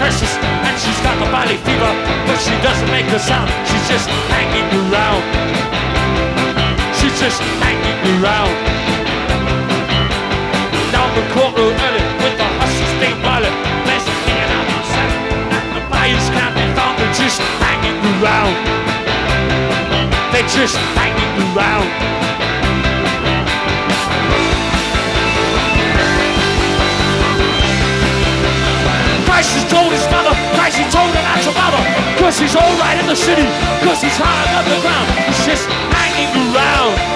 precious and she's got the body fever, but she doesn't make a sound. She's just hanging around. She's just hanging around. Down the courtroom early with the hustle stained wallet. There's a hanging out outside, and the buyers can't be found. They're just hanging around. They're just hanging around. He's alright in the city, cause he's high above the ground. He's just hanging around.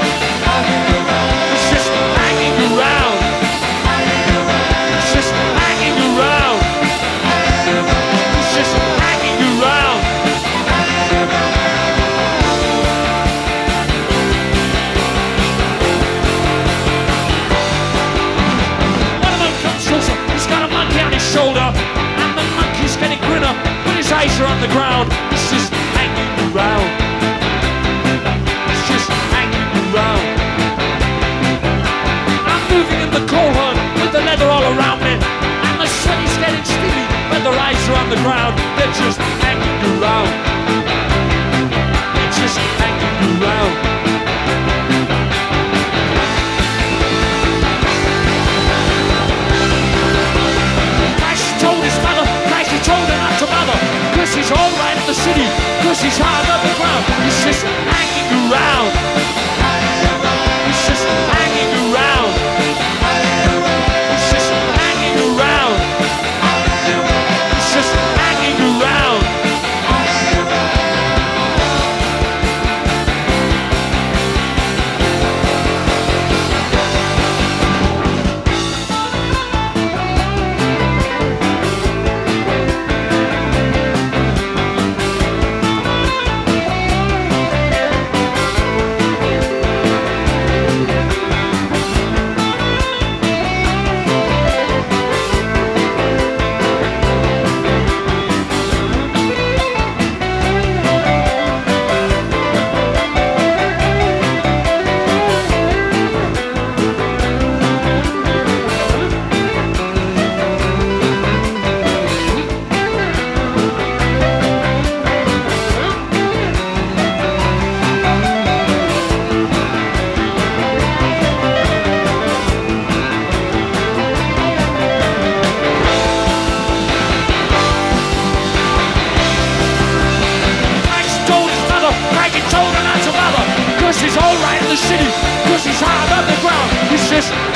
Eyes are on the ground. He's just hanging around. He's just hanging around. I'm moving in the hunt with the leather all around me. And the sun is getting steely when their eyes are on the ground. They're just hanging around. Cause told her not to bother. Cause he's alright in the city, cause he's high above the ground. Hanging around.